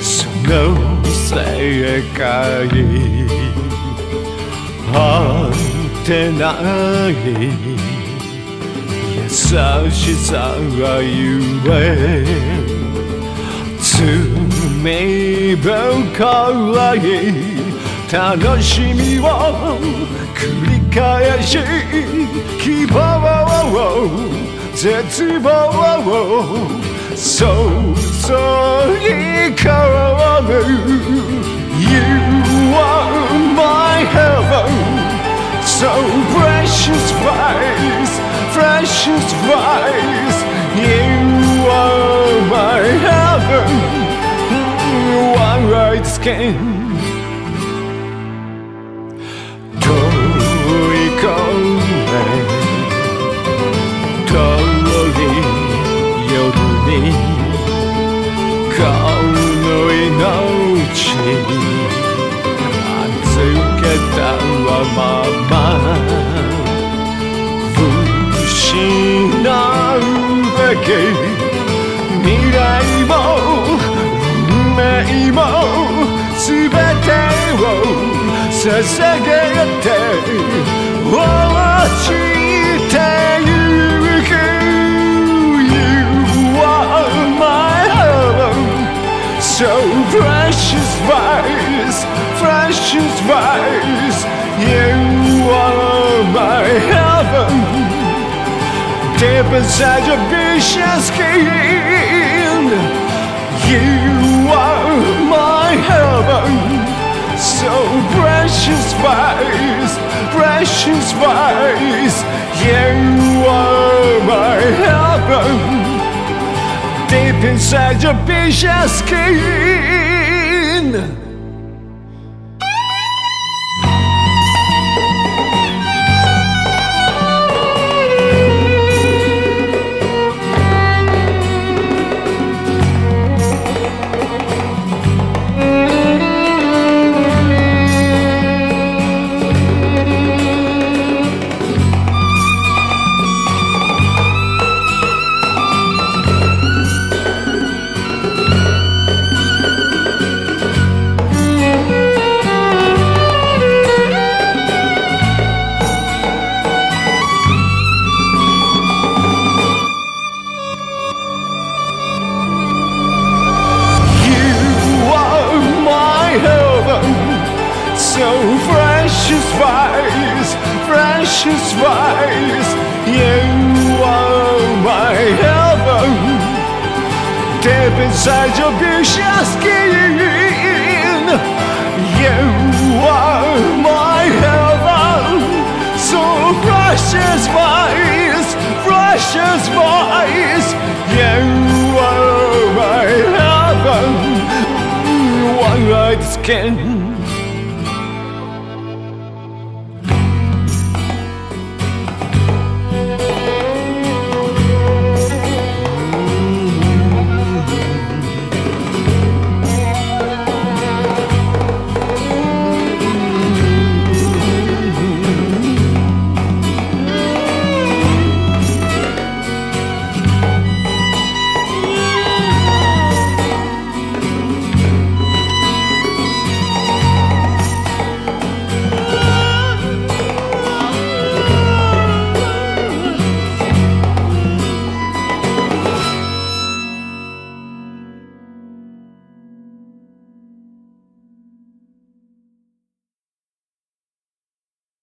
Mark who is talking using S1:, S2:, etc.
S1: その世界果てない優しさがゆえ。罪深い楽しみを。繰り返し。希望を。絶望を。想像 so Hikaru You are my heaven So precious face, precious face You are my heaven One right skin. 命預けたまま。失うべき未来も運命も全てを捧げて落ち You are my heaven Deep inside your vicious skin You are my heaven so precious vice, precious vice. You are my heaven, deep inside your vicious skin. Precious vice. You are my heaven, deep inside your vicious skin. You are my heaven, so precious vice, precious vice. You are my heaven, one right skin.